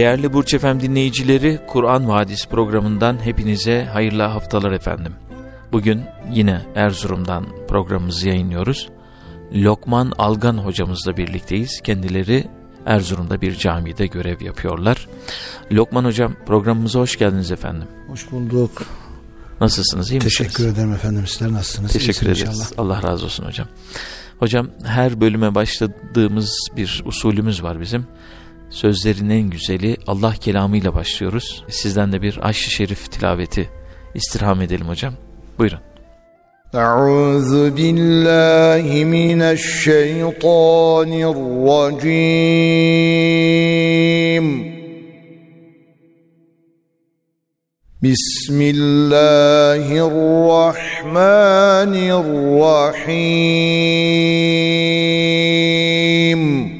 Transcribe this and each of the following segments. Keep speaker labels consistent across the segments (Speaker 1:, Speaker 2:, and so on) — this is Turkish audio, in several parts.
Speaker 1: Değerli Burç Efem dinleyicileri, Kur'an Vadisi programından hepinize hayırlı haftalar efendim. Bugün yine Erzurum'dan programımızı yayınlıyoruz. Lokman Algan hocamızla birlikteyiz. Kendileri Erzurum'da bir camide görev yapıyorlar. Lokman hocam programımıza hoş geldiniz efendim.
Speaker 2: Hoş bulduk.
Speaker 1: Nasılsınız, iyi
Speaker 2: Teşekkür
Speaker 1: misiniz?
Speaker 2: Teşekkür ederim efendim. Sizler nasılsınız?
Speaker 1: Teşekkür ederiz.
Speaker 2: Inşallah.
Speaker 1: Allah razı olsun hocam. Hocam her bölüme başladığımız bir usulümüz var bizim. Sözlerin en güzeli Allah kelamıyla başlıyoruz. Sizden de bir aşk-ı şerif tilaveti istirham edelim hocam. Buyurun.
Speaker 2: Euzu billahi mineşşeytanirracim. Bismillahirrahmanirrahim.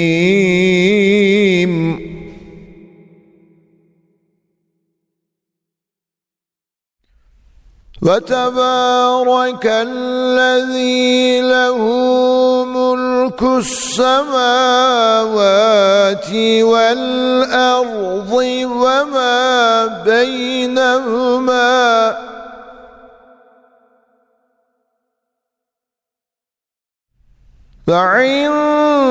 Speaker 2: وتبارك الذي له ملك السماوات والأرض وما بينهما. فعنده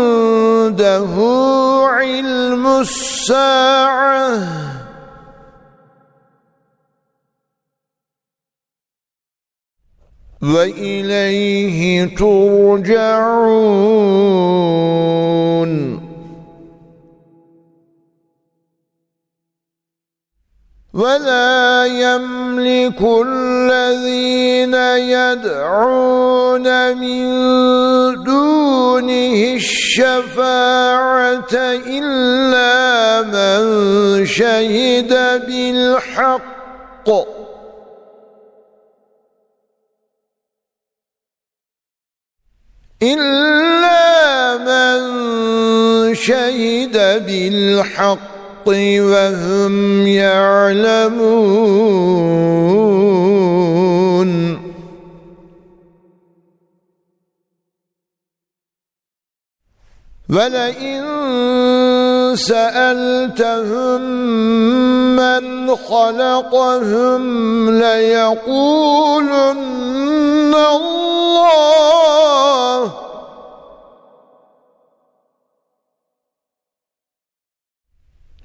Speaker 2: علم الساعة. وإليه ترجعون. ولا يملك الذين يدعون من دونه الشفاعة إلا من شهد بالحق. إلا من شهد بالحق وهم يعلمون. ولئن سألتهم من خلقهم ليقولن الله.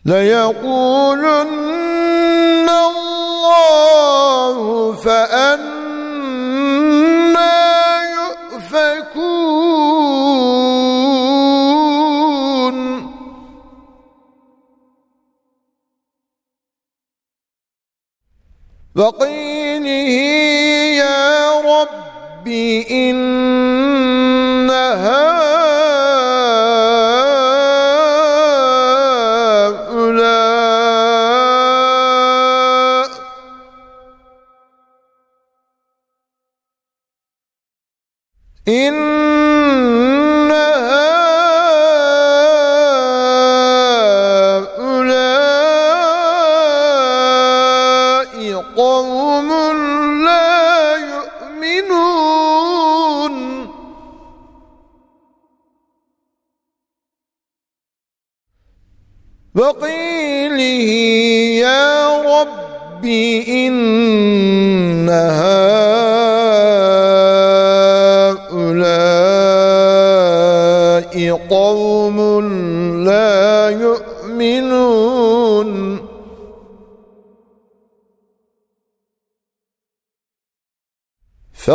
Speaker 2: ليقولن الله فأنا وقيله يا رب إن هؤلاء قوم
Speaker 3: لا يؤمنون. وقيله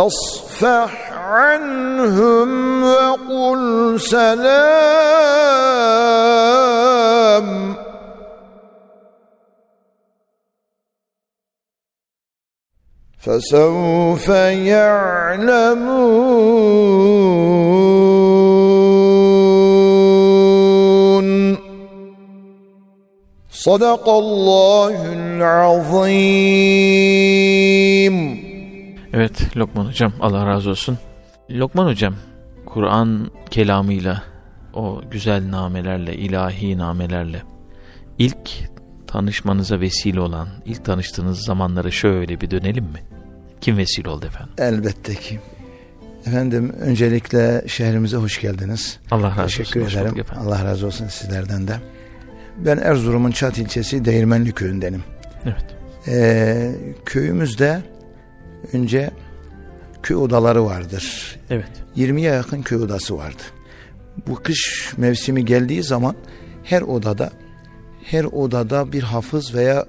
Speaker 3: فاصفح عنهم وقل سلام. فسوف يعلمون. صدق الله العظيم.
Speaker 1: Evet Lokman Hocam Allah razı olsun. Lokman Hocam Kur'an kelamıyla o güzel namelerle, ilahi namelerle ilk tanışmanıza vesile olan, ilk tanıştığınız zamanlara şöyle bir dönelim mi? Kim vesile oldu efendim?
Speaker 2: Elbette ki. Efendim öncelikle şehrimize hoş geldiniz.
Speaker 1: Allah razı
Speaker 2: Teşekkür
Speaker 1: olsun.
Speaker 2: Ederim. Allah razı olsun sizlerden de. Ben Erzurum'un Çat ilçesi Değirmenli köyündenim.
Speaker 1: Evet.
Speaker 2: Ee, köyümüzde önce köy odaları vardır.
Speaker 1: Evet.
Speaker 2: 20'ye yakın köy odası vardı. Bu kış mevsimi geldiği zaman her odada her odada bir hafız veya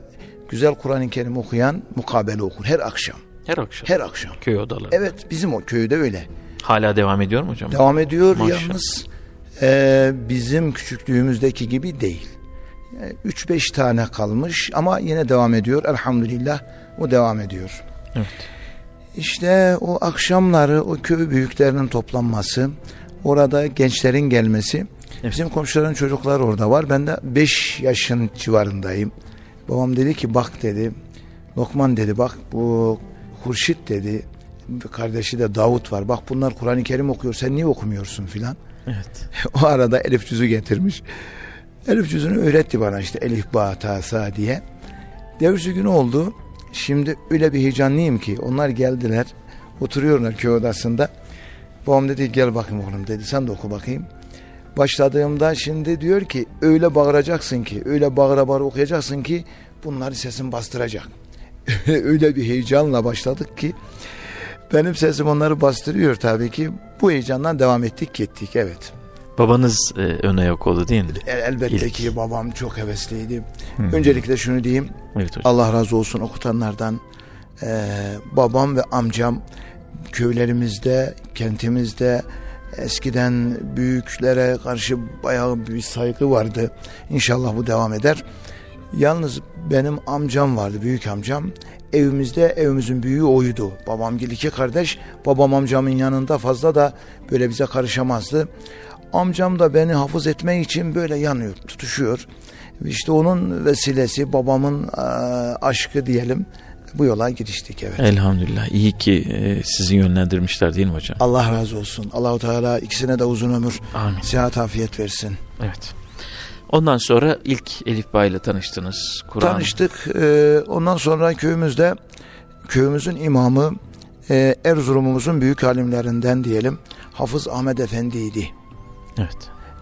Speaker 2: güzel Kur'an-ı Kerim okuyan mukabele okur her akşam.
Speaker 1: Her akşam.
Speaker 2: Her akşam.
Speaker 1: Köy odaları.
Speaker 2: Evet bizim o köyde öyle.
Speaker 1: Hala devam ediyor mu hocam?
Speaker 2: Devam ediyor
Speaker 1: Maşallah.
Speaker 2: yalnız e, bizim küçüklüğümüzdeki gibi değil. 3-5 tane kalmış ama yine devam ediyor elhamdülillah o devam ediyor.
Speaker 1: Evet.
Speaker 2: İşte o akşamları o köy büyüklerinin toplanması, orada gençlerin gelmesi.
Speaker 1: Evet.
Speaker 2: Bizim komşuların çocukları orada var. Ben de 5 yaşın civarındayım. Babam dedi ki bak dedi. Lokman dedi bak bu Hurşit dedi. Kardeşi de Davut var. Bak bunlar Kur'an-ı Kerim okuyor. Sen niye okumuyorsun filan.
Speaker 1: Evet.
Speaker 2: o arada elif cüzü getirmiş. Elif cüzünü öğretti bana işte elif ba ta sa diye. Devrisi günü oldu. Şimdi öyle bir heyecanlıyım ki onlar geldiler. Oturuyorlar köy odasında. Babam dedi gel bakayım oğlum dedi sen de oku bakayım. Başladığımda şimdi diyor ki öyle bağıracaksın ki öyle bağıra bağıra okuyacaksın ki bunları sesin bastıracak. öyle bir heyecanla başladık ki benim sesim onları bastırıyor tabii ki. Bu heyecandan devam ettik gittik evet.
Speaker 1: Babanız e, ön ayak oldu değil mi?
Speaker 2: El- Elbette
Speaker 1: İlk.
Speaker 2: ki babam çok hevesliydi.
Speaker 1: Hı.
Speaker 2: Öncelikle şunu diyeyim.
Speaker 1: Evet hocam.
Speaker 2: Allah razı olsun okutanlardan. Ee, babam ve amcam köylerimizde, kentimizde eskiden büyüklere karşı bayağı bir saygı vardı. İnşallah bu devam eder. Yalnız benim amcam vardı, büyük amcam. Evimizde evimizin büyüğü oydu. Babam gibi iki kardeş. Babam amcamın yanında fazla da böyle bize karışamazdı. Amcam da beni hafız etmek için böyle yanıyor, tutuşuyor. İşte onun vesilesi, babamın eee, aşkı diyelim. Bu yola giriştik evet.
Speaker 1: Elhamdülillah. İyi ki e, sizi yönlendirmişler değil mi hocam?
Speaker 2: Allah razı olsun. Allahu Teala ikisine de uzun ömür,
Speaker 1: Amin.
Speaker 2: sıhhat afiyet versin.
Speaker 1: Evet. Ondan sonra ilk Elif Bağ ile tanıştınız. Kur'an.
Speaker 2: Tanıştık. Eee, ondan sonra köyümüzde köyümüzün imamı eee, Erzurum'umuzun büyük alimlerinden diyelim. Hafız Ahmet Efendi'ydi.
Speaker 1: Evet.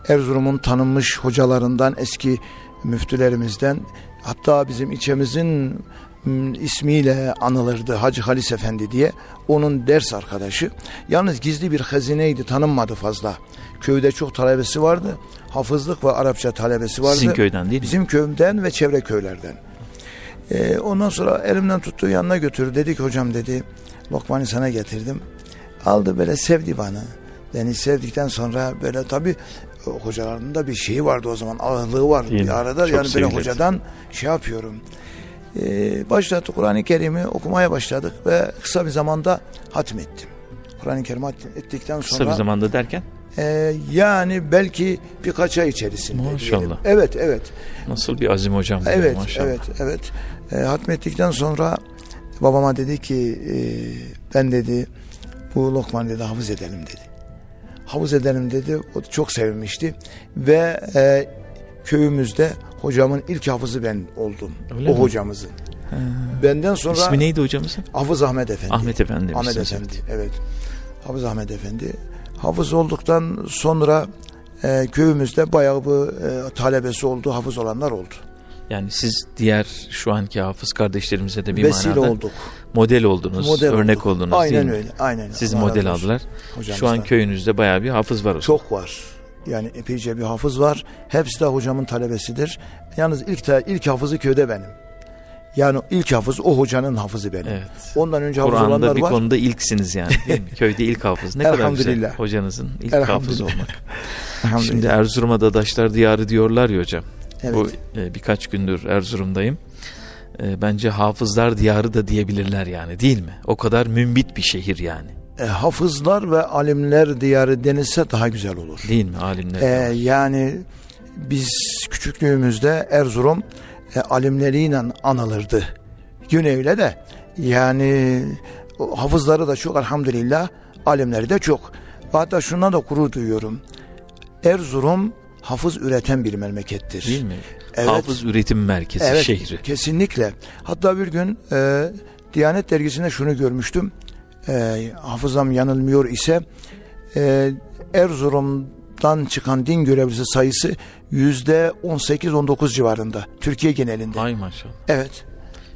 Speaker 2: Erzurum'un tanınmış hocalarından eski müftülerimizden hatta bizim ilçemizin ismiyle anılırdı Hacı Halis Efendi diye. Onun ders arkadaşı. Yalnız gizli bir hazineydi tanınmadı fazla. Köyde çok talebesi vardı. Hafızlık ve Arapça talebesi vardı.
Speaker 1: Sizin köyden değil mi?
Speaker 2: bizim köyümden ve çevre köylerden. Ee, ondan sonra elimden tuttuğu yanına götürdü dedi ki hocam dedi Lokman'ı sana getirdim. Aldı böyle sevdi bana beni sevdikten sonra böyle tabi hocaların da bir şeyi vardı o zaman ağırlığı var
Speaker 1: Değil mi?
Speaker 2: bir arada yani böyle hocadan şey yapıyorum ee, başladı Kur'an-ı Kerim'i okumaya başladık ve kısa bir zamanda hatmettim Kur'an-ı Kerim'i hatmettikten
Speaker 1: Kısa
Speaker 2: sonra
Speaker 1: bir zamanda derken
Speaker 2: e, yani belki birkaç ay içerisinde
Speaker 1: Maşallah.
Speaker 2: diyelim. evet evet
Speaker 1: nasıl bir azim hocam
Speaker 2: Evet,
Speaker 1: maşallah.
Speaker 2: evet, evet. E, hatmettikten sonra babama dedi ki e, ben dedi bu Lokman dedi hafız edelim dedi. Havuz edelim dedi. O çok sevinmişti ve e, köyümüzde hocamın ilk hafızı ben oldum.
Speaker 1: Öyle
Speaker 2: o
Speaker 1: mi?
Speaker 2: hocamızın. Benden sonra
Speaker 1: İsmi neydi hocamızın?
Speaker 2: Hafız Ahmet Efendi.
Speaker 1: Ahmet Efendi
Speaker 2: Ahmet Efendi evet. Hafız Ahmet Efendi. Hafız olduktan sonra e, köyümüzde bayağı bir e, talebesi oldu, hafız olanlar oldu.
Speaker 1: Yani siz diğer şu anki hafız kardeşlerimize de bir
Speaker 2: Vesile
Speaker 1: manada
Speaker 2: olduk.
Speaker 1: model oldunuz,
Speaker 2: Model
Speaker 1: örnek
Speaker 2: olduk.
Speaker 1: oldunuz
Speaker 2: Aynen
Speaker 1: değil mi?
Speaker 2: öyle. Aynen.
Speaker 1: Siz
Speaker 2: Allah
Speaker 1: model aldılar. Şu an köyünüzde bayağı bir hafız var
Speaker 2: çok var. Yani epeyce bir hafız var. Hepsi de hocamın talebesidir. Yalnız ilk ilk hafızı köyde benim. Yani ilk hafız o hocanın hafızı benim.
Speaker 1: Evet.
Speaker 2: Ondan önce hafız
Speaker 1: Kur'an'da
Speaker 2: olanlar
Speaker 1: bir
Speaker 2: var.
Speaker 1: konuda ilksiniz yani değil mi? Köyde ilk hafız. Ne kadar güzel hocanızın ilk hafız olmak. Şimdi Erzurum'a Dadaşlar Diyarı diyorlar ya hocam.
Speaker 2: Evet.
Speaker 1: Bu e, birkaç gündür Erzurum'dayım. E, bence hafızlar diyarı da diyebilirler yani değil mi? O kadar mümbit bir şehir yani.
Speaker 2: E, hafızlar ve alimler diyarı denilse daha güzel olur.
Speaker 1: Değil mi alimler?
Speaker 2: E, yani biz küçüklüğümüzde Erzurum e, alimleriyle anılırdı. Yine öyle de yani hafızları da çok elhamdülillah alimleri de çok. Hatta şundan da gurur duyuyorum. Erzurum hafız üreten bir memlekettir.
Speaker 1: Değil mi?
Speaker 2: Evet.
Speaker 1: Hafız üretim merkezi
Speaker 2: Evet,
Speaker 1: şehri.
Speaker 2: Kesinlikle. Hatta bir gün e, Diyanet dergisinde şunu görmüştüm. E, hafızam yanılmıyor ise e, Erzurum'dan çıkan din görevlisi sayısı yüzde 18-19 civarında. Türkiye genelinde.
Speaker 1: Ay maşallah.
Speaker 2: Evet.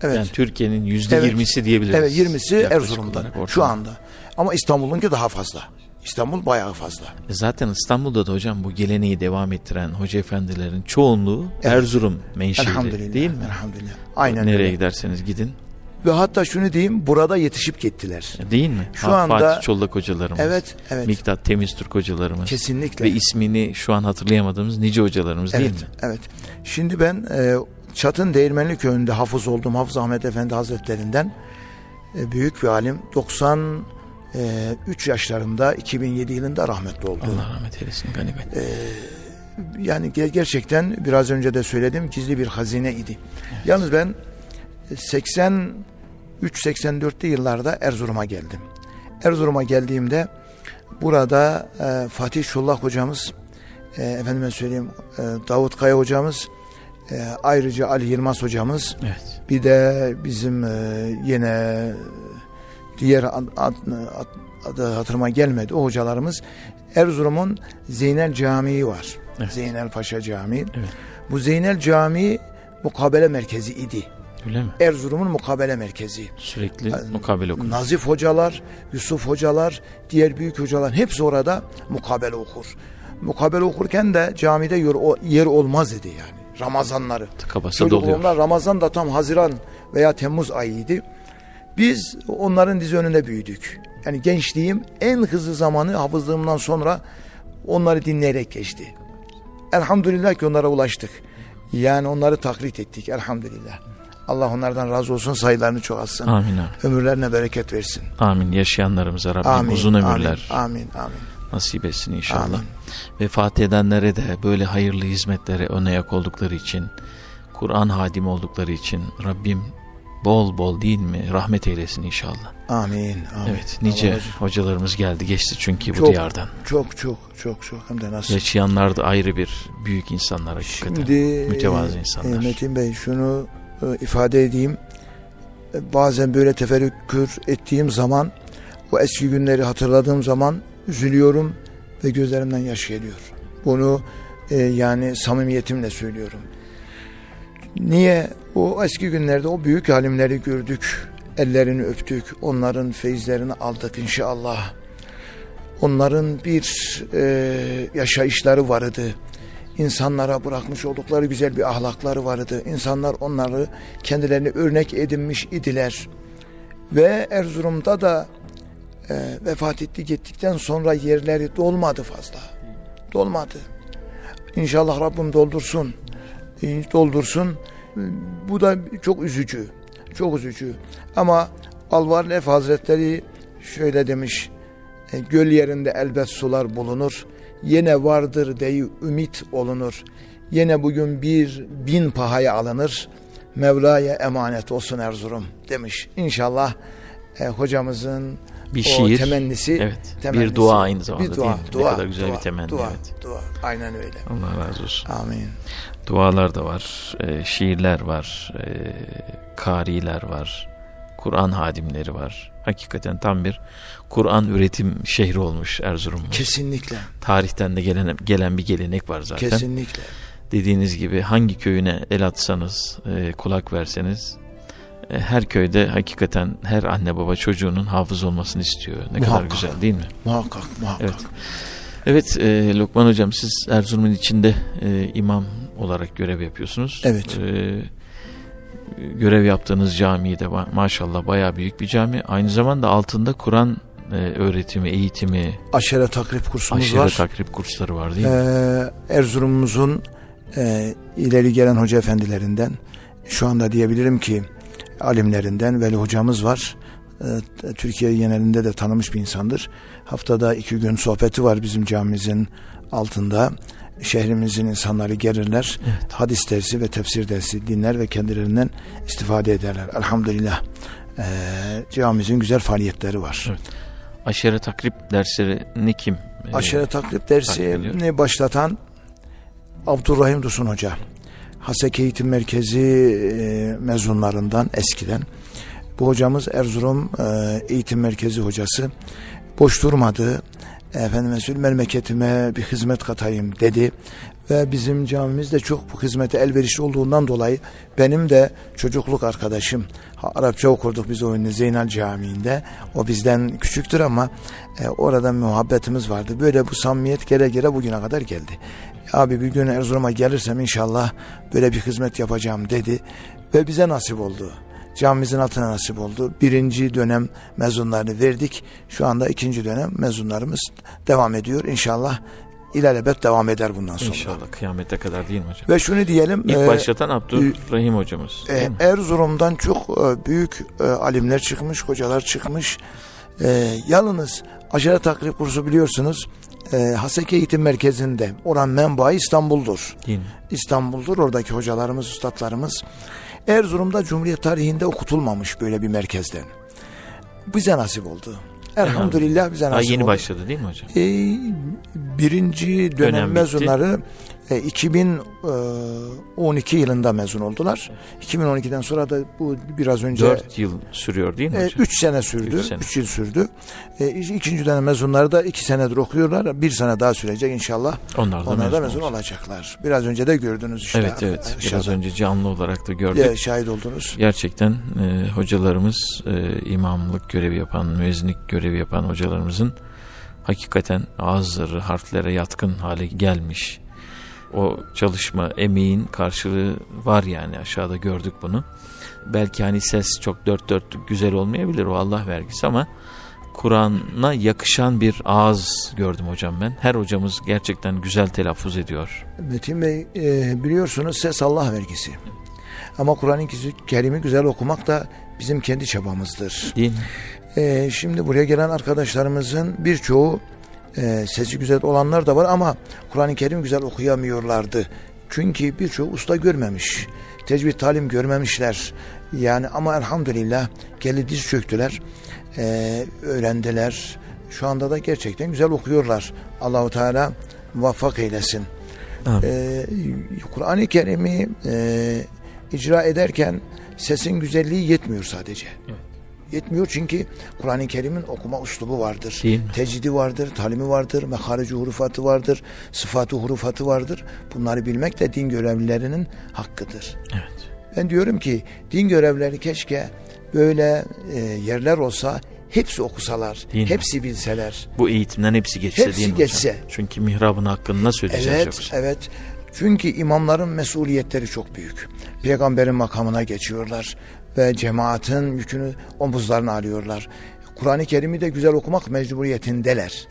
Speaker 2: Evet.
Speaker 1: Yani Türkiye'nin yüzde
Speaker 2: Evet.
Speaker 1: yirmisi diyebiliriz.
Speaker 2: evet 20'si
Speaker 1: yaklaşık
Speaker 2: Erzurum'da
Speaker 1: olarak ortalama.
Speaker 2: şu anda. Ama İstanbul'unki daha fazla. İstanbul bayağı fazla.
Speaker 1: E Zaten İstanbul'da da hocam bu geleneği devam ettiren hoca efendilerin çoğunluğu
Speaker 2: Evet.
Speaker 1: Erzurum menşeli
Speaker 2: Elhamdülillah.
Speaker 1: değil mi?
Speaker 2: Elhamdülillah. Aynen
Speaker 1: Nereye
Speaker 2: öyle.
Speaker 1: giderseniz gidin.
Speaker 2: Ve hatta şunu diyeyim burada yetişip gittiler.
Speaker 1: E, Değil mi?
Speaker 2: Şu
Speaker 1: Ha,
Speaker 2: anda-
Speaker 1: Fatih Çollak hocalarımız.
Speaker 2: Evet, evet.
Speaker 1: Miktat Temiztürk hocalarımız.
Speaker 2: Kesinlikle.
Speaker 1: Ve ismini şu an hatırlayamadığımız nice hocalarımız değil
Speaker 2: Evet,
Speaker 1: mi?
Speaker 2: evet. Şimdi ben e, Çatın Değirmenli Köyü'nde hafız oldum. Hafız Ahmet Efendi Hazretlerinden. E, büyük bir alim. 93 yaşlarında 2007 yılında rahmetli oldu.
Speaker 1: Allah rahmet eylesin ganimet.
Speaker 2: Yani ger- gerçekten biraz önce de söyledim gizli bir hazine idi. Yalnız ben 83-84'lü yıllarda Erzurum'a geldim. Erzurum'a geldiğimde burada e, Fatih Şullak hocamız, e, efendime söyleyeyim e, Davut Kaya hocamız, e, ayrıca Ali Yılmaz hocamız,
Speaker 1: Evet.
Speaker 2: bir de bizim e, yine diğer ad, ad, ad- adı hatırıma gelmedi o hocalarımız Erzurum'un Zeynel Camii var.
Speaker 1: Evet.
Speaker 2: Zeynel Paşa Camii.
Speaker 1: Evet.
Speaker 2: Bu Zeynel Camii mukabele merkezi idi.
Speaker 1: Öyle mi?
Speaker 2: Erzurum'un mukabele merkezi.
Speaker 1: Sürekli mukabele okun.
Speaker 2: Nazif hocalar, Yusuf hocalar, diğer büyük hocalar hepsi orada mukabele okur. Mukabele okurken de camide yer, o- yer olmaz idi yani. Ramazanları.
Speaker 1: Tıka basa doluyor.
Speaker 2: Ramazan da tam Haziran veya Temmuz ayıydı. Biz onların dizi önünde büyüdük. Yani gençliğim en hızlı zamanı hafızlığımdan sonra onları dinleyerek geçti. Elhamdülillah ki onlara ulaştık. Yani onları taklit ettik elhamdülillah. Allah onlardan razı olsun sayılarını çoğalsın.
Speaker 1: Amin amin.
Speaker 2: Ömürlerine bereket versin.
Speaker 1: Amin. Yaşayanlarımıza Rabbim
Speaker 2: Amin.
Speaker 1: uzun
Speaker 2: amin,
Speaker 1: ömürler
Speaker 2: Amin. Amin.
Speaker 1: nasip etsin inşallah.
Speaker 2: Amin.
Speaker 1: Vefat edenlere de böyle hayırlı hizmetlere ön ayak oldukları için, Kur'an hadim oldukları için Rabbim bol bol değil mi rahmet eylesin inşallah.
Speaker 2: Amin. amin.
Speaker 1: Evet nice
Speaker 2: Allah
Speaker 1: hocalarımız geldi geçti çünkü bu
Speaker 2: Çok,
Speaker 1: diyardan.
Speaker 2: Çok çok çok çok hem de nasıl.
Speaker 1: Yaşayanlar da ayrı bir büyük insanlar hakikaten.
Speaker 2: Şimdi
Speaker 1: Mütevazı insanlar.
Speaker 2: e, Metin Bey şunu e, ifade edeyim. E, Bazen böyle teferrükür ettiğim zaman o eski günleri hatırladığım zaman üzülüyorum ve gözlerimden yaş geliyor. Bunu e, yani samimiyetimle söylüyorum. Niye? O eski günlerde o büyük alimleri gördük. Ellerini öptük. Onların feyizlerini aldık inşallah. Onların bir e, yaşayışları vardı insanlara bırakmış oldukları güzel bir ahlakları vardı. İnsanlar onları kendilerini örnek edinmiş idiler. Ve Erzurum'da da e, vefat etti gittikten sonra yerleri dolmadı fazla. Dolmadı. İnşallah Rabbim doldursun. E, Doldursun. Bu da çok üzücü. Çok üzücü. Ama Alvar Lef Hazretleri şöyle demiş. E, Göl yerinde elbet sular bulunur. Yine vardır deyi ümit olunur. Yine bugün bir bin pahaya alınır. Mevla'ya emanet olsun Erzurum demiş. İnşallah e, hocamızın
Speaker 1: Bir
Speaker 2: o
Speaker 1: şiir.
Speaker 2: temennisi,
Speaker 1: Evet.
Speaker 2: temennisi.
Speaker 1: Bir dua aynı zamanda
Speaker 2: bir dua,
Speaker 1: değil mi?
Speaker 2: Dua,
Speaker 1: ne kadar güzel
Speaker 2: dua,
Speaker 1: bir temenni.
Speaker 2: Dua,
Speaker 1: evet.
Speaker 2: dua. Aynen öyle.
Speaker 1: Allah razı olsun.
Speaker 2: Amin.
Speaker 1: Dualar da var, e, şiirler var, e, kariler var, Kur'an hadimleri var. Hakikaten tam bir Kur'an üretim şehri olmuş Erzurum'umuz.
Speaker 2: Kesinlikle.
Speaker 1: Tarihten de gelen, gelen bir gelenek var zaten.
Speaker 2: Kesinlikle.
Speaker 1: Dediğiniz gibi hangi köyüne el atsanız, e, kulak verseniz, e, her köyde hakikaten her anne baba çocuğunun hafız olmasını istiyor. Ne kadar
Speaker 2: Muhakkak.
Speaker 1: güzel değil mi?
Speaker 2: Muhakkak, muhakkak.
Speaker 1: Evet. Evet e, Lokman Hocam siz Erzurum'un içinde e, imam olarak görev yapıyorsunuz.
Speaker 2: Evet.
Speaker 1: E, görev yaptığınız cami de ma- maşallah bayağı büyük bir cami. Aynı zamanda altında Kur'an e, öğretimi, eğitimi,
Speaker 2: Aşere takrip kursumuz
Speaker 1: aşırı
Speaker 2: var.
Speaker 1: takrip kursları var değil mi?
Speaker 2: Ee, Erzurum'umuzun e, ileri gelen hoca efendilerinden şu anda diyebilirim ki alimlerinden Veli hocamız var. Ee, Türkiye genelinde de tanımış bir insandır. Haftada iki gün sohbeti var bizim camimizin altında. Şehrimizin insanları gelirler. Hadis dersi ve tefsir dersi dinler ve kendilerinden istifade ederler. Elhamdülillah. Ee, camimizin güzel faaliyetleri var.
Speaker 1: Evet. Aşere takrip derslerini kim? e,
Speaker 2: Aşere
Speaker 1: takip
Speaker 2: dersini başlatan Abdurrahim Dusun Hoca. Hasek Eğitim Merkezi e, mezunlarından eskiden. Bu hocamız Erzurum e, Eğitim Merkezi hocası. Boş durmadı. Efendime söyleyeyim memleketime bir hizmet katayım dedi. Ve bizim camimiz de çok bu hizmete elverişli olduğundan dolayı benim de çocukluk arkadaşım Arapça okurduk biz o Zeynel Camii'nde. O bizden küçüktür ama e, orada muhabbetimiz vardı. Böyle bu samimiyet gele gele bugüne kadar geldi. Abi bir gün Erzurum'a gelirsem inşallah böyle bir hizmet yapacağım dedi. Ve bize nasip oldu. Camimizin altına nasip oldu. Birinci dönem mezunlarını verdik. Şu anda ikinci dönem mezunlarımız devam ediyor. İnşallah ilelebet devam eder bundan sonra.
Speaker 1: İnşallah kıyamete kadar değil mi hocam?
Speaker 2: Ve şunu diyelim.
Speaker 1: İlk
Speaker 2: e,
Speaker 1: başlatan Abdurrahim hocamız.
Speaker 2: e,
Speaker 1: değil mi?
Speaker 2: Erzurum'dan çok e, büyük e, alimler çıkmış, hocalar çıkmış. E, yalnız aşere takrib kursu biliyorsunuz e, Haseki Eğitim Merkezi'nde. Oran menbaı İstanbul'dur.
Speaker 1: Değil mi?
Speaker 2: İstanbul'dur oradaki hocalarımız, üstadlarımız. Erzurum'da Cumhuriyet tarihinde okutulmamış böyle bir merkezden. Bize nasip oldu. Elhamdülillah bize
Speaker 1: Daha
Speaker 2: nasip
Speaker 1: yeni
Speaker 2: oldu.
Speaker 1: başladı değil mi hocam?
Speaker 2: E, birinci dönem,
Speaker 1: Dönem bitti.
Speaker 2: Mezunları e, 2012 yılında mezun oldular. 2012'den sonra da bu biraz önce
Speaker 1: 4 yıl sürüyor değil mi hocam?
Speaker 2: 3 sene sürdü.
Speaker 1: Üç
Speaker 2: 3
Speaker 1: sene.
Speaker 2: yıl sürdü. E, ikinci dönem mezunları da 2 senedir okuyorlar. Bir sene daha sürecek inşallah.
Speaker 1: Onlar da
Speaker 2: Onlar da
Speaker 1: mezun
Speaker 2: mezun
Speaker 1: olacak.
Speaker 2: olacaklar. Biraz önce de gördünüz işte.
Speaker 1: Evet evet. Biraz
Speaker 2: Aşağıda.
Speaker 1: önce canlı olarak da gördük.
Speaker 2: Ya, şahit oldunuz.
Speaker 1: Gerçekten e, hocalarımız, e, imamlık görevi yapan, müezzinlik görevi yapan hocalarımızın hakikaten ağızları harflere yatkın hale gelmiş. O çalışma, emeğin karşılığı var yani aşağıda gördük bunu. Belki hani ses çok dört dörtlük güzel olmayabilir o Allah vergisi ama Kur'an'a yakışan bir ağız gördüm hocam ben. Her hocamız gerçekten güzel telaffuz ediyor.
Speaker 2: Metin Bey e, biliyorsunuz ses Allah vergisi. Ama Kur'an-ı Kerim'i güzel okumak da bizim kendi çabamızdır.
Speaker 1: Değil mi?
Speaker 2: E, şimdi buraya gelen arkadaşlarımızın birçoğu e, sesi güzel olanlar da var ama Kur'an-ı Kerim güzel okuyamıyorlardı. Çünkü birçoğu usta görmemiş. Tecvid talim görmemişler. Yani ama elhamdülillah geldi diz çöktüler. E, öğrendiler. Şu anda da gerçekten güzel okuyorlar. Allahu Teala muvaffak eylesin.
Speaker 1: Amin.
Speaker 2: Ee, Kur'an-ı Kerim'i e, icra ederken sesin güzelliği yetmiyor sadece. Yetmiyor çünkü Kur'an-ı Kerim'in okuma uslubu vardır.
Speaker 1: Mi?
Speaker 2: Tecidi vardır, talimi vardır, meharici hurufatı vardır, sıfatı hurufatı vardır. Bunları bilmek de din görevlilerinin hakkıdır.
Speaker 1: Evet.
Speaker 2: Ben diyorum ki din görevlileri keşke böyle e, yerler olsa hepsi okusalar,
Speaker 1: Değil mi?
Speaker 2: hepsi bilseler.
Speaker 1: Bu eğitimden hepsi geçse
Speaker 2: Hepsi
Speaker 1: değil mi
Speaker 2: geçse.
Speaker 1: hocam? Çünkü mihrabın hakkını nasıl ödeyeceğiz
Speaker 2: Evet,
Speaker 1: yoksa?
Speaker 2: evet. Çünkü imamların mesuliyetleri çok büyük. Peygamberin makamına geçiyorlar ve cemaatin yükünü omuzlarına alıyorlar. Kur'an-ı Kerim'i de güzel okumak mecburiyetindeler.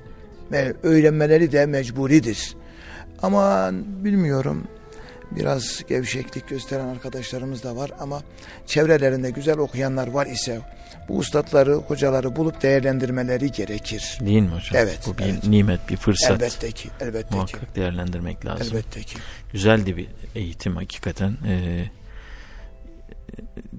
Speaker 2: Ve öğrenmeleri de mecburidir. Ama bilmiyorum biraz gevşeklik gösteren arkadaşlarımız da var ama çevrelerinde güzel okuyanlar var ise bu ustadları, hocaları bulup değerlendirmeleri gerekir.
Speaker 1: Değil mi hocam?
Speaker 2: Evet,
Speaker 1: Bu bir
Speaker 2: evet.
Speaker 1: nimet, bir fırsat.
Speaker 2: Elbette ki, elbette ki.
Speaker 1: Muhakkak değerlendirmek lazım.
Speaker 2: Elbette ki.
Speaker 1: Güzeldi bir eğitim hakikaten. Ee,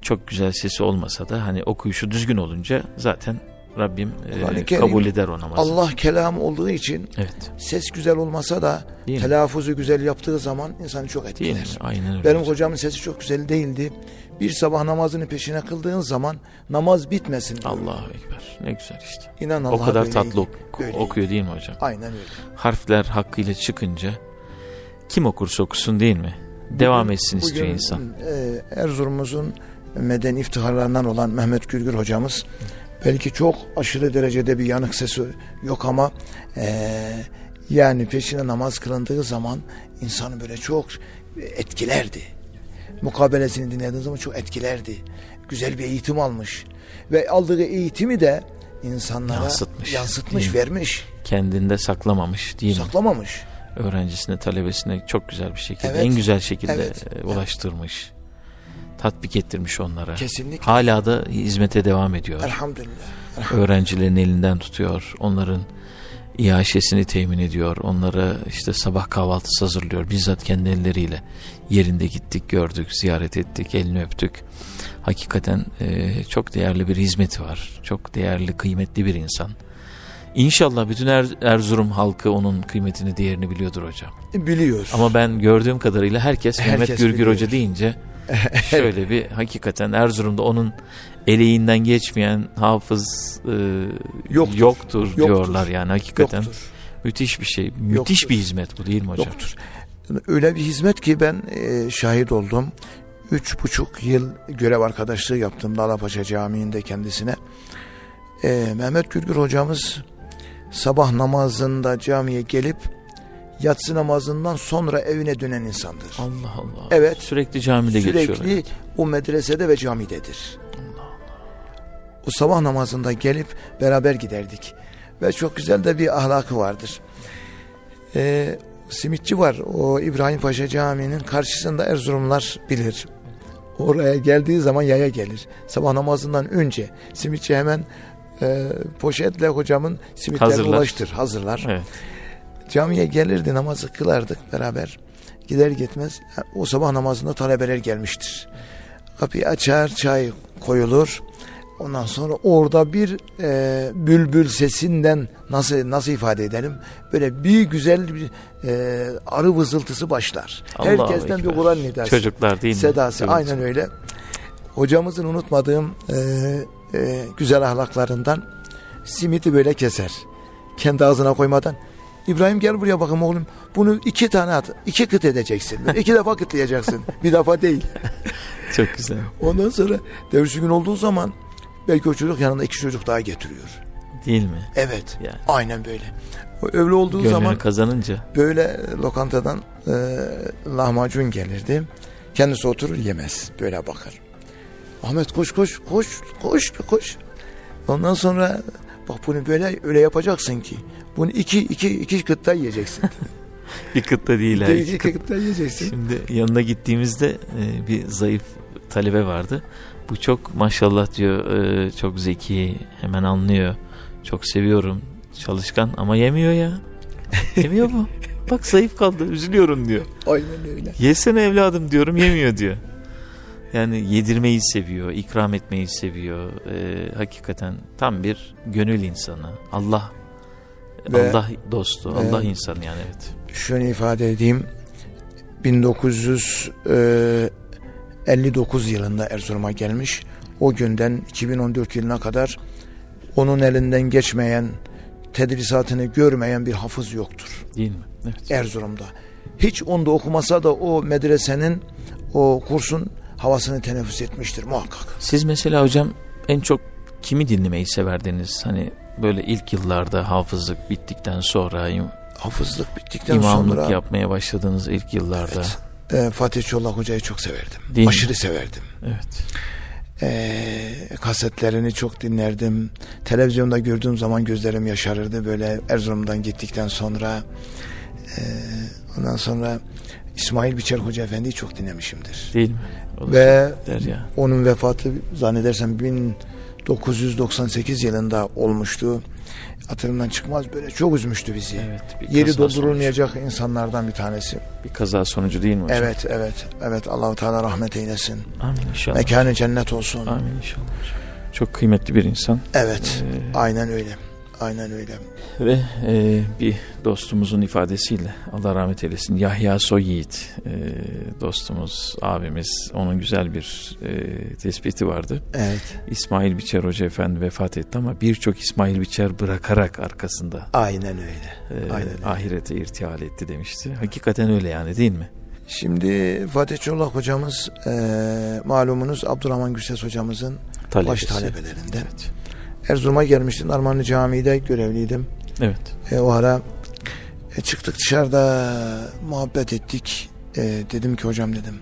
Speaker 1: çok güzel sesi olmasa da hani okuyuşu düzgün olunca zaten Rabbim e,
Speaker 2: Kerim,
Speaker 1: kabul eder o namazı.
Speaker 2: Allah kelam olduğu için
Speaker 1: Evet.
Speaker 2: ses güzel olmasa da
Speaker 1: Değil mi?
Speaker 2: telaffuzu güzel yaptığı zaman insanı çok
Speaker 1: Değil mi?
Speaker 2: etkiler.
Speaker 1: Aynen öyle.
Speaker 2: Benim
Speaker 1: hocam.
Speaker 2: hocamın sesi çok güzel değildi. Bir sabah namazını peşine kıldığın zaman namaz bitmesin.
Speaker 1: Allahu Ekber. Ne güzel işte.
Speaker 2: İnan
Speaker 1: o
Speaker 2: Allah'a
Speaker 1: kadar tatlı ok-
Speaker 2: Böyleydi.
Speaker 1: okuyor değil mi hocam?
Speaker 2: Aynen öyle.
Speaker 1: Harfler hakkıyla çıkınca kim okursa okusun değil mi? Devam etsin istiyor
Speaker 2: Bugün,
Speaker 1: insan.
Speaker 2: e, Erzurum'umuzun medeni iftiharlarından olan Mehmet Gürgür hocamız belki çok aşırı derecede bir yanık sesi yok ama e, yani peşine namaz kılındığı zaman insanı böyle çok etkilerdi. Mukabelesini dinlediğin zaman çok etkilerdi. Güzel bir eğitim almış ve aldığı eğitimi de insanlara
Speaker 1: Yansıtmış.
Speaker 2: yansıtmış, vermiş,
Speaker 1: Kendinde saklamamış değil mi?
Speaker 2: saklamamış.
Speaker 1: Öğrencisine, talebesine çok güzel bir şekilde,
Speaker 2: Evet.
Speaker 1: en güzel şekilde
Speaker 2: Evet.
Speaker 1: e, ulaştırmış. Tatbik ettirmiş onlara.
Speaker 2: Kesinlikle.
Speaker 1: Hala da hizmete devam ediyor.
Speaker 2: Elhamdülillah.
Speaker 1: Öğrencilerin elinden tutuyor. Onların iaşesini temin ediyor. Onlara işte sabah kahvaltısı hazırlıyor. Bizzat kendi elleriyle yerinde gittik, gördük, ziyaret ettik, elini öptük. Hakikaten e, çok değerli bir hizmeti var. Çok değerli, kıymetli bir insan. İnşallah bütün Er- Erzurum halkı onun kıymetini, değerini biliyordur hocam.
Speaker 2: Biliyor.
Speaker 1: Ama ben gördüğüm kadarıyla herkes, Mehmet
Speaker 2: Herkes
Speaker 1: Gürgür
Speaker 2: biliyor.
Speaker 1: Hoca deyince şöyle bir hakikaten Erzurum'da onun eleğinden geçmeyen hafız e,
Speaker 2: Yoktur.
Speaker 1: yoktur,
Speaker 2: Yoktur.
Speaker 1: diyorlar yani hakikaten.
Speaker 2: Yoktur.
Speaker 1: Müthiş bir şey. Müthiş
Speaker 2: Yoktur.
Speaker 1: bir hizmet bu değil mi hocam?
Speaker 2: Yoktur. Öyle bir hizmet ki ben e, şahit oldum. Üç buçuk yıl görev arkadaşlığı yaptım Dalapaşa Camii'nde kendisine. E, Mehmet Gürgür hocamız sabah namazında camiye gelip yatsı namazından sonra evine dönen insandır.
Speaker 1: Allah Allah.
Speaker 2: Evet.
Speaker 1: Sürekli camide geçiyor.
Speaker 2: Sürekli o medresede ve camidedir. O sabah namazında gelip beraber giderdik. Ve çok güzel de bir ahlakı vardır. Ee, simitçi var. O İbrahim Paşa Camii'nin karşısında Erzurumlar bilir. Oraya geldiği zaman yaya gelir. Sabah namazından önce simitçi hemen e, poşetle hocamın simitlerini
Speaker 1: Hazırlar.
Speaker 2: ulaştır, hazırlar.
Speaker 1: Evet.
Speaker 2: Camiye gelirdi namazı kılardık beraber. Gider gitmez o sabah namazında talebeler gelmiştir. Kapıyı açar çay koyulur. Ondan sonra orada bir e, bülbül sesinden nasıl nasıl ifade edelim? Böyle bir güzel bir e, arı vızıltısı başlar.
Speaker 1: Allahu
Speaker 2: Herkesten bir. Kur'an nidası.
Speaker 1: Çocuklar değil mi?
Speaker 2: Sedası
Speaker 1: Evet.
Speaker 2: aynen öyle. Hocamızın unutmadığım e, e, güzel ahlaklarından simiti böyle keser. Kendi ağzına koymadan İbrahim gel buraya bakın oğlum. Bunu iki tane at. iki kıt edeceksin. İki defa kıtlayacaksın. bir defa değil.
Speaker 1: Çok güzel.
Speaker 2: Ondan sonra devri gün olduğu zaman belki o çocuk yanında iki çocuk daha getiriyor.
Speaker 1: Değil mi?
Speaker 2: Evet.
Speaker 1: Yani.
Speaker 2: Aynen böyle. Öyle olduğu
Speaker 1: Gönlünü
Speaker 2: zaman
Speaker 1: kazanınca
Speaker 2: böyle lokantadan e, lahmacun gelirdi. Kendisi oturur yemez. Böyle bakar. Ahmet koş koş koş koş bir koş. Ondan sonra bak bunu böyle öyle yapacaksın ki bunu iki iki iki kıtta yiyeceksin.
Speaker 1: bir kıtta değil. ha,
Speaker 2: iki,
Speaker 1: iki
Speaker 2: iki
Speaker 1: kıt-
Speaker 2: kıtta yiyeceksin.
Speaker 1: Şimdi yanına gittiğimizde e, bir zayıf talebe vardı. Bu çok maşallah diyor e, çok zeki hemen anlıyor. Çok seviyorum çalışkan ama yemiyor ya. Yemiyor bu. Bak zayıf kaldı üzülüyorum diyor.
Speaker 2: Aynen öyle.
Speaker 1: Yesene evladım diyorum yemiyor diyor. Yani yedirmeyi seviyor, ikram etmeyi seviyor. E, hakikaten tam bir gönül insanı. Allah
Speaker 2: Ve-
Speaker 1: Allah dostu,
Speaker 2: ve-
Speaker 1: Allah insanı yani evet.
Speaker 2: Şunu ifade edeyim. 1959 yılında Erzurum'a gelmiş. O günden 2014 yılına kadar onun elinden geçmeyen, tedrisatını görmeyen bir hafız yoktur
Speaker 1: Değil mi? Evet.
Speaker 2: Erzurum'da. Hiç onda okumasa da o medresenin, o kursun havasını teneffüs etmiştir muhakkak.
Speaker 1: Siz mesela hocam en çok kimi dinlemeyi severdiniz? Hani böyle ilk yıllarda hafızlık bittikten sonra
Speaker 2: Hafızlık bittikten
Speaker 1: imamlık
Speaker 2: sonra
Speaker 1: yapmaya başladığınız ilk yıllarda.
Speaker 2: e, Fatih Çolak Hoca'yı çok severdim.
Speaker 1: Değil mi?
Speaker 2: Aşırı severdim.
Speaker 1: Evet.
Speaker 2: Ee, kasetlerini çok dinlerdim. Televizyonda gördüğüm zaman gözlerim yaşarırdı böyle Erzurum'dan gittikten sonra. Ee, ondan sonra İsmail Biçer Hoca Efendi'yi çok dinlemişimdir.
Speaker 1: Değil mi? O da
Speaker 2: Ve
Speaker 1: der ya.
Speaker 2: onun vefatı zannedersem 1998 yılında olmuştu. Hatırımdan çıkmaz böyle çok üzmüştü bizi.
Speaker 1: Evet.
Speaker 2: Yeri doldurulmayacak insanlardan bir tanesi.
Speaker 1: sonucu. Bir kaza sonucu değil mi hocam?
Speaker 2: Evet evet evet Allahu Teala rahmet eylesin.
Speaker 1: Amin inşallah.
Speaker 2: Mekanı cennet olsun.
Speaker 1: Amin inşallah. Çok kıymetli bir insan.
Speaker 4: Evet,
Speaker 1: Ee,
Speaker 4: aynen öyle. Aynen öyle.
Speaker 1: Ve e, bir dostumuzun ifadesiyle Allah rahmet eylesin Yahya Soyyiğit e, dostumuz, abimiz onun güzel bir e, tespiti vardı.
Speaker 4: Evet,
Speaker 1: İsmail Biçer Hoca Efendi vefat etti ama birçok İsmail Biçer bırakarak arkasında
Speaker 4: aynen öyle.
Speaker 1: e,
Speaker 4: Aynen öyle.
Speaker 1: ahirete irtihal etti demişti. Hakikaten öyle yani değil mi?
Speaker 4: Şimdi Fatih Çolak hocamız e, malumunuz Abdurrahman Gürses hocamızın baş
Speaker 1: Talebesi.
Speaker 4: talebelerinden.
Speaker 1: Evet.
Speaker 4: Erzurum'a gelmiştim. Armanlı Camii'de görevliydim.
Speaker 1: Evet.
Speaker 4: E, o ara e, çıktık dışarıda muhabbet ettik. E, dedim ki hocam dedim.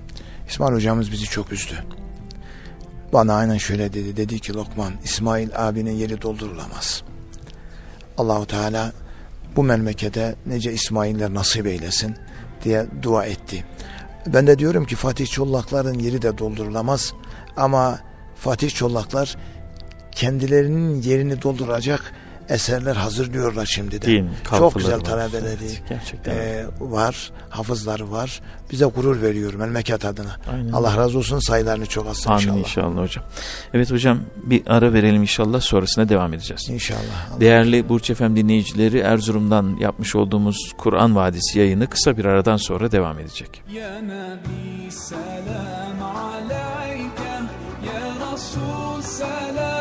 Speaker 4: İsmail hocamız bizi çok üzdü. Bana aynen şöyle dedi. Dedi ki Lokman İsmail abinin yeri doldurulamaz. Allahu Teala bu memlekete nece İsmail'ler nasip eylesin diye dua etti. Ben de diyorum ki Fatih Çollakların yeri de doldurulamaz ama Fatih Çollaklar kendilerinin yerini dolduracak eserler hazırlıyorlar şimdi de. Çok güzel talebeleri e, var, hafızları var. Bize gurur veriyor memleket adına.
Speaker 1: Aynen.
Speaker 4: Allah razı olsun sayılarını çok alsın
Speaker 1: Amin
Speaker 4: inşallah.
Speaker 1: inşallah hocam. Evet hocam bir ara verelim inşallah sonrasına devam edeceğiz.
Speaker 4: İnşallah.
Speaker 1: Değerli Burç Efem dinleyicileri Erzurum'dan yapmış olduğumuz Kur'an Vadisi yayını kısa bir aradan sonra devam edecek.
Speaker 5: Ya Nebi selam aleyke, ya Resul selam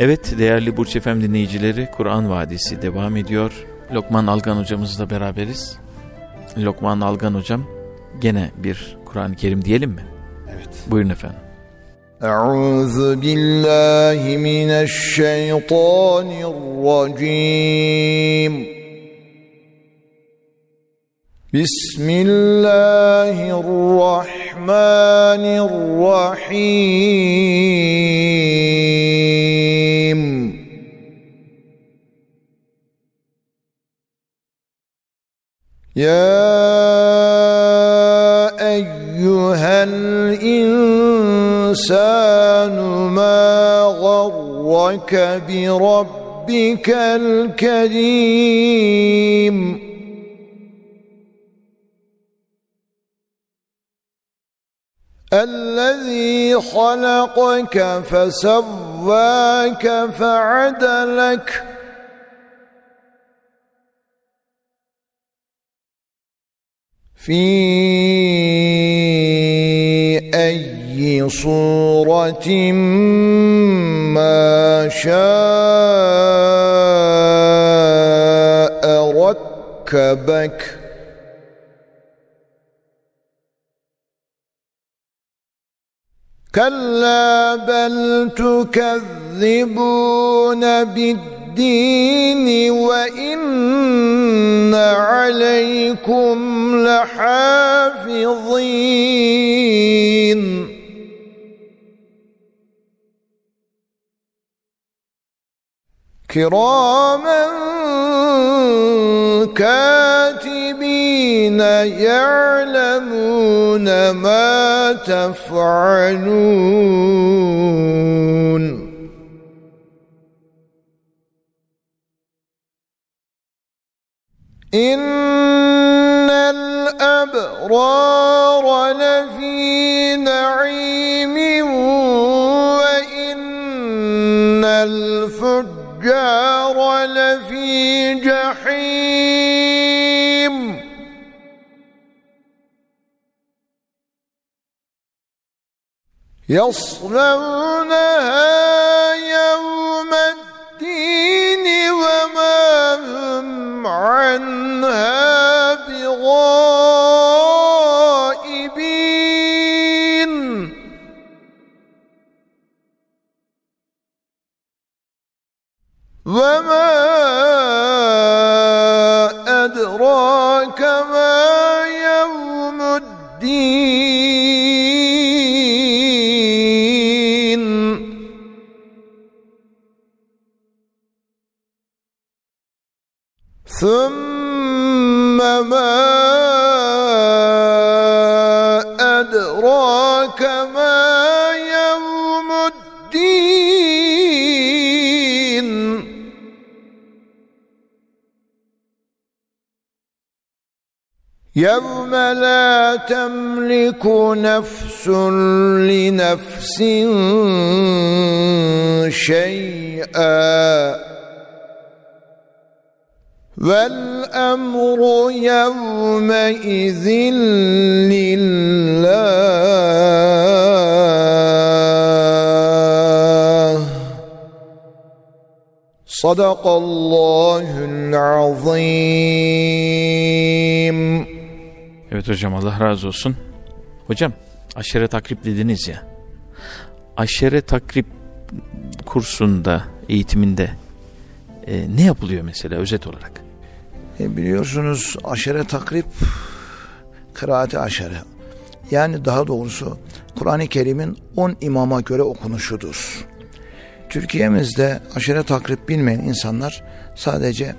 Speaker 1: Evet değerli Burç Efem dinleyicileri Kur'an Vadisi devam ediyor. Lokman Algan hocamızla beraberiz. Lokman Algan hocam gene bir Kur'an-ı Kerim diyelim mi?
Speaker 4: Evet.
Speaker 1: Buyurun efendim.
Speaker 2: Euzu billahi mineşşeytanirracim. Bismillahirrahmanirrahim. يا أيها الإنسان ما غرك بربك الكريم؟ الذي خلقك فسواك فعدلك في أي صورة ما شاء ركبك. كلا بل تكذبون بالدين وإن كراما كاتبين يعلمون ما تفعلون. إن الأبرار لفي نعيم وإن الفجار لفي جحيم. يصلونها يوم الدين وما هم عنها
Speaker 3: وما يوم لا تملك نفس لنفس شيئا. والأمر يومئذ لله. صدق الله العظيم.
Speaker 1: Evet hocam Allah razı olsun. Hocam aşere takrip dediniz ya. Aşere takrip kursunda, eğitiminde e, ne yapılıyor mesela özet olarak?
Speaker 2: E, biliyorsunuz aşere takrip kıraati aşere. Yani daha doğrusu Kur'an-ı Kerim'in 10 imama göre okunuşudur. Türkiye'mizde aşere takrip bilmeyen insanlar sadece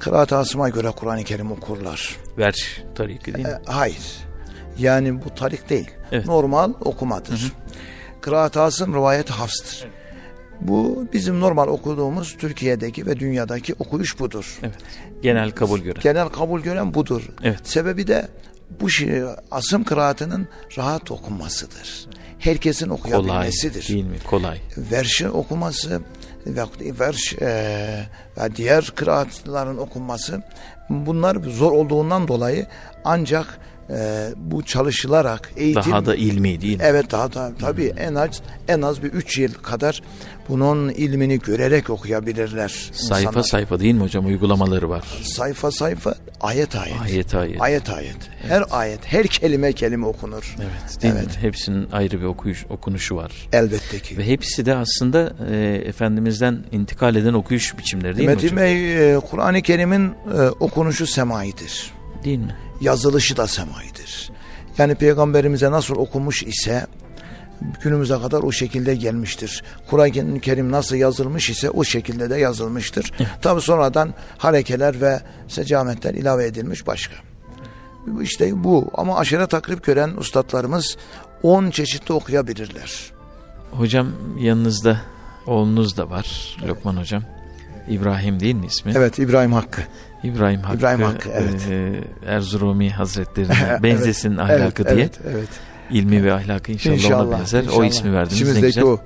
Speaker 2: kıraat asıma göre Kur'an-ı Kerim okurlar.
Speaker 1: Verş tariki değil mi?
Speaker 2: E, hayır. Yani bu tarik değil.
Speaker 1: Evet.
Speaker 2: Normal okumadır. Kıraat asım rivayet hafstır. Bu bizim normal okuduğumuz Türkiye'deki ve dünyadaki okuyuş budur.
Speaker 1: Evet. Genel kabul göre.
Speaker 2: Genel kabul gören budur.
Speaker 1: Evet.
Speaker 2: Sebebi de bu şey, asım kıraatının rahat okunmasıdır. Herkesin
Speaker 1: Kolay
Speaker 2: okuyabilmesidir.
Speaker 1: değil mi? Kolay.
Speaker 2: Verşi okuması ve verş e, ve diğer kıraatların okunması bunlar zor olduğundan dolayı ancak e, bu çalışılarak eğitim
Speaker 1: Daha da ilmi değil mi?
Speaker 2: Evet daha da tabii en az en az bir 3 yıl kadar bunun ilmini görerek okuyabilirler.
Speaker 1: Sayfa
Speaker 2: insanlar.
Speaker 1: sayfa değil mi hocam? Uygulamaları var.
Speaker 2: sayfa sayfa ayet ayet.
Speaker 1: Ayet ayet.
Speaker 2: Ayet ayet. Her ayet, her kelime kelime okunur.
Speaker 1: Evet değil
Speaker 2: Evet.
Speaker 1: mi? Hepsinin ayrı bir okuyuş, okunuşu var.
Speaker 2: Elbette ki.
Speaker 1: Ve hepsi de aslında e, Efendimiz'den intikal eden okuyuş biçimleri değil mi
Speaker 2: Metin
Speaker 1: hocam?
Speaker 2: Bey, e, Kur'an-ı Kerim'in e, okunuşu semaidir.
Speaker 1: Değil mi?
Speaker 2: Yazılışı da semaidir. Yani peygamberimize nasıl okumuş ise günümüze kadar o şekilde gelmiştir. Kur'an-ı Kerim nasıl yazılmış ise o şekilde de yazılmıştır. Tabi sonradan harekeler ve secametler ilave edilmiş başka. İşte bu ama aşırı takrip gören ustadlarımız 10 çeşitli okuyabilirler.
Speaker 1: Hocam yanınızda oğlunuz da var Lokman hocam. İbrahim değil mi ismi?
Speaker 2: Evet İbrahim Hakkı.
Speaker 1: İbrahim Hakkı,
Speaker 2: İbrahim Hakkı, evet.
Speaker 1: e, Erzurumi Hazretlerine benzesin ahlakı
Speaker 2: evet,
Speaker 1: diye.
Speaker 2: Evet, evet.
Speaker 1: İlmi ve ahlakı inşallah, ona benzer. O
Speaker 2: inşallah.
Speaker 1: ismi verdiniz ne
Speaker 2: İçimizdeki
Speaker 1: güzel.
Speaker 2: o.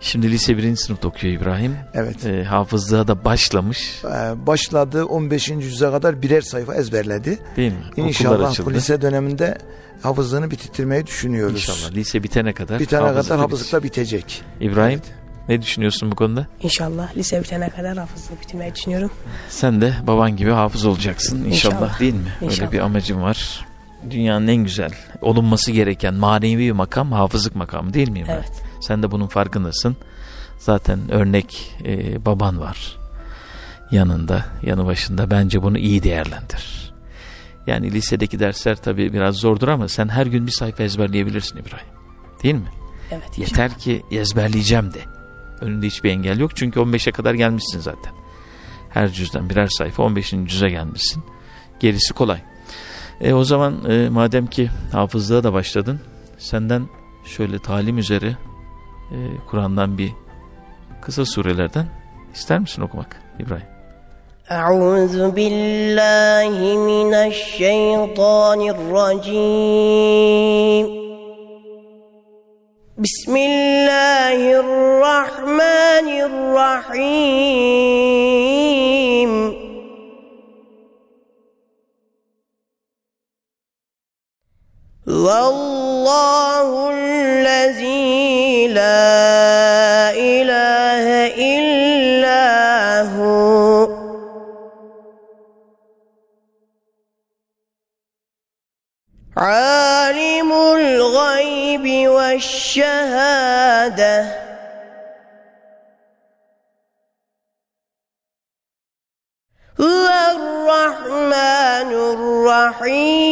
Speaker 1: Şimdi lise 1. sınıfta okuyor İbrahim.
Speaker 2: Evet.
Speaker 1: E, hafızlığa da başlamış
Speaker 2: Ee, başladı 15. yüze kadar birer sayfa ezberledi.
Speaker 1: değil mi?
Speaker 2: İnşallah bu lise döneminde hafızlığını bitirmeyi düşünüyoruz.
Speaker 1: İnşallah lise bitene kadar. Hafızlık
Speaker 2: kadar hafızlıkla bitecek.
Speaker 1: İbrahim ne düşünüyorsun bu konuda?
Speaker 6: İnşallah lise bitene kadar hafızlığı bitirmeyi düşünüyorum.
Speaker 1: Sen de baban gibi hafız olacaksın inşallah,
Speaker 6: İnşallah.
Speaker 1: değil mi? Öyle
Speaker 6: İnşallah.
Speaker 1: bir amacım var. Dünyanın en güzel, olunması gereken manevi bir makam hafızlık makamı değil mi?
Speaker 6: Evet.
Speaker 1: Sen de bunun farkındasın. Zaten örnek e, baban var. Yanında, yanı başında. Bence bunu iyi değerlendir. Yani lisedeki dersler tabii biraz zordur ama sen her gün bir sayfa ezberleyebilirsin İbrahim. Değil mi?
Speaker 6: Evet.
Speaker 1: Yeter ki ezberleyeceğim de. Önünde hiçbir engel yok çünkü 15'e kadar gelmişsin zaten. Her cüzden birer sayfa 15. cüze gelmişsin. Gerisi kolay. E o zaman e, madem ki hafızlığa da başladın senden şöyle talim üzere e, Kur'an'dan bir kısa surelerden ister misin okumak İbrahim?
Speaker 6: أعوذ بالله من الشيطان الرجيم بسم الله الرحمن الرحيم. والله الذي لا إله إلا هو. عالم الغيب. الغيب والشهادة. هو الرحمن الرحيم.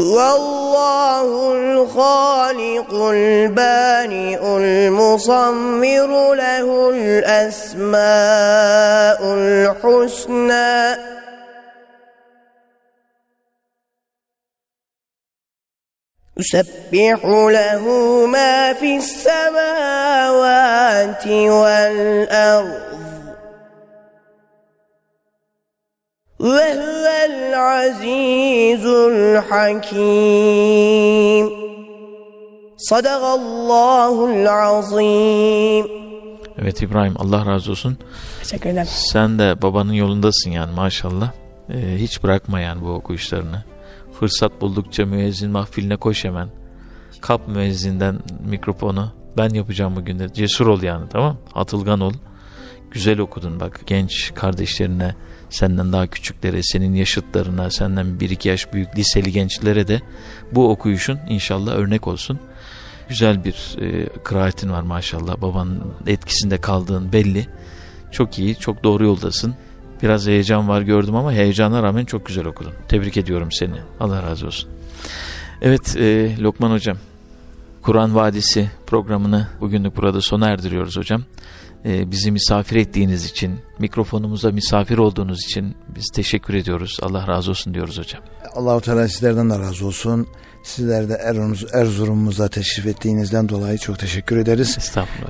Speaker 6: والله الخالق البارئ المصمر له الأسماء الحسنى. يسبح له ما في السماوات والأرض. وهو العزيز الحكيم صدق الله العظيم
Speaker 1: Evet İbrahim Allah razı olsun.
Speaker 6: Teşekkür ederim.
Speaker 1: Sen de babanın yolundasın yani maşallah. Ee, hiç bırakma yani bu okuyuşlarını. Fırsat buldukça müezzin mahfiline koş hemen. Kap müezzinden mikrofonu. Ben yapacağım bugün de. Cesur ol yani tamam Atılgan ol. Güzel okudun bak genç kardeşlerine, senden daha küçüklere, senin yaşıtlarına, senden bir iki yaş büyük liseli gençlere de bu okuyuşun inşallah örnek olsun. Güzel bir e, kıraatin var maşallah. Babanın etkisinde kaldığın belli. Çok iyi, çok doğru yoldasın. Biraz heyecan var gördüm ama heyecana rağmen çok güzel okudun. Tebrik ediyorum seni. Allah razı olsun. Evet e, Lokman Hocam. Kur'an Vadisi programını bugünlük burada sona erdiriyoruz hocam. E, bizi misafir ettiğiniz için, mikrofonumuza misafir olduğunuz için biz teşekkür ediyoruz. Allah razı olsun diyoruz hocam.
Speaker 2: Allahu Teala sizlerden de razı olsun. Sizler de Erzurum- Erzurum'umuza teşrif ettiğinizden dolayı çok teşekkür ederiz.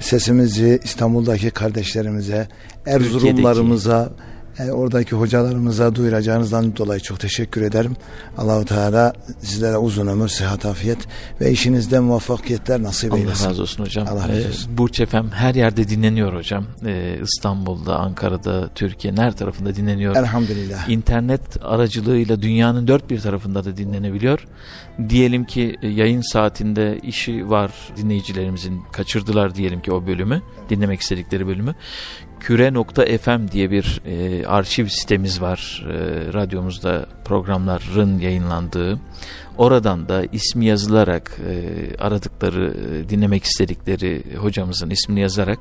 Speaker 2: Sesimizi İstanbul'daki kardeşlerimize, Erzurumlarımıza, e, oradaki hocalarımıza duyuracağınızdan dolayı çok teşekkür ederim. Allahu Teala sizlere uzun ömür, sıhhat, afiyet ve işinizde muvaffakiyetler nasip
Speaker 1: Allah
Speaker 2: eylesin.
Speaker 1: razı olsun hocam.
Speaker 2: Allah razı
Speaker 1: Ee,
Speaker 2: olsun.
Speaker 1: Burç FM her yerde dinleniyor hocam. Ee, İstanbul'da, Ankara'da, Türkiye'nin her tarafında dinleniyor.
Speaker 2: Elhamdülillah.
Speaker 1: İnternet aracılığıyla dünyanın dört bir tarafında da dinlenebiliyor. Diyelim ki e, yayın saatinde işi var dinleyicilerimizin kaçırdılar diyelim ki o bölümü, dinlemek istedikleri bölümü. Küre.fm diye bir e, arşiv sitemiz var e, radyomuzda programların yayınlandığı. Oradan da ismi yazılarak e, aradıkları, e, dinlemek istedikleri hocamızın ismini yazarak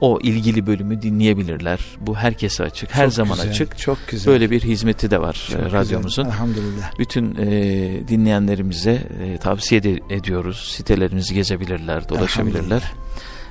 Speaker 1: o ilgili bölümü dinleyebilirler. Bu herkese açık, her
Speaker 2: Çok
Speaker 1: zaman
Speaker 2: güzel,
Speaker 1: açık.
Speaker 2: Çok güzel.
Speaker 1: Böyle bir hizmeti de var
Speaker 2: Çok
Speaker 1: e,
Speaker 2: güzel.
Speaker 1: radyomuzun.
Speaker 2: Elhamdülillah.
Speaker 1: Bütün e, dinleyenlerimize e, tavsiye ediyoruz. Sitelerimizi gezebilirler, dolaşabilirler.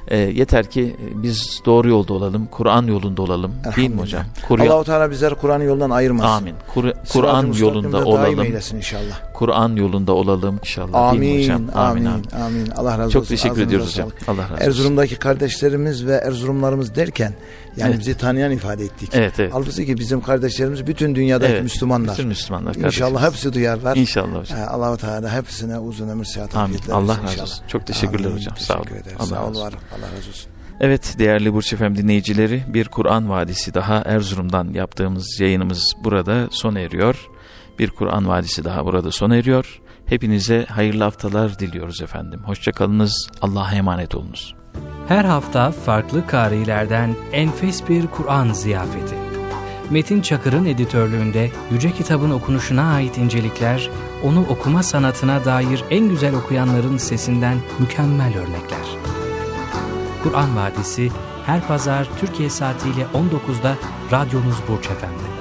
Speaker 1: E, yeter ki biz doğru yolda olalım, Kur'an yolunda olalım. Değil mi hocam? Kur-
Speaker 2: Allahu Teala bizleri Kur'an yolundan ayırmasın.
Speaker 1: Amin. Kur- Kur'an
Speaker 2: müstakimde
Speaker 1: yolunda
Speaker 2: daim
Speaker 1: olalım.
Speaker 2: eylesin inşallah.
Speaker 1: Kur'an yolunda olalım inşallah.
Speaker 2: Amin,
Speaker 1: hocam?
Speaker 2: amin, amin, Allah razı
Speaker 1: Çok
Speaker 2: olsun.
Speaker 1: teşekkür
Speaker 2: Ağzınıza
Speaker 1: ediyoruz hocam.
Speaker 2: sağlık.
Speaker 1: Allah razı olsun.
Speaker 2: Erzurum'daki kardeşlerimiz ve Erzurumlarımız derken yani
Speaker 1: Evet.
Speaker 2: bizi tanıyan ifade ettik.
Speaker 1: Evet, evet.
Speaker 2: Halbuki bizim kardeşlerimiz bütün dünyadaki
Speaker 1: Evet,
Speaker 2: Müslümanlar.
Speaker 1: Bütün Müslümanlar
Speaker 2: İnşallah hepsi duyarlar.
Speaker 1: İnşallah hocam.
Speaker 2: Ee, Allah-u Teala hepsine uzun ömür sıhhat
Speaker 1: Amin. Allah razı
Speaker 2: inşallah.
Speaker 1: olsun. Çok teşekkürler
Speaker 2: Amin.
Speaker 1: hocam. Sağ olun.
Speaker 2: Teşekkür.
Speaker 1: Allah
Speaker 2: Sağ
Speaker 1: razı
Speaker 2: olun.
Speaker 1: olsun.
Speaker 2: Allah razı olsun.
Speaker 1: Evet değerli Burç FM dinleyicileri bir Kur'an Vadisi daha Erzurum'dan yaptığımız yayınımız burada sona eriyor. Bir Kur'an Vadisi daha burada sona eriyor. Hepinize hayırlı haftalar diliyoruz efendim. Hoşçakalınız. Allah'a emanet olunuz.
Speaker 5: Her hafta farklı karilerden enfes bir Kur'an ziyafeti. Metin Çakır'ın editörlüğünde Yüce Kitabın okunuşuna ait incelikler, onu okuma sanatına dair en güzel okuyanların sesinden mükemmel örnekler. Kur'an Vadisi her pazar Türkiye saatiyle 19'da radyonuz Burç Efendi.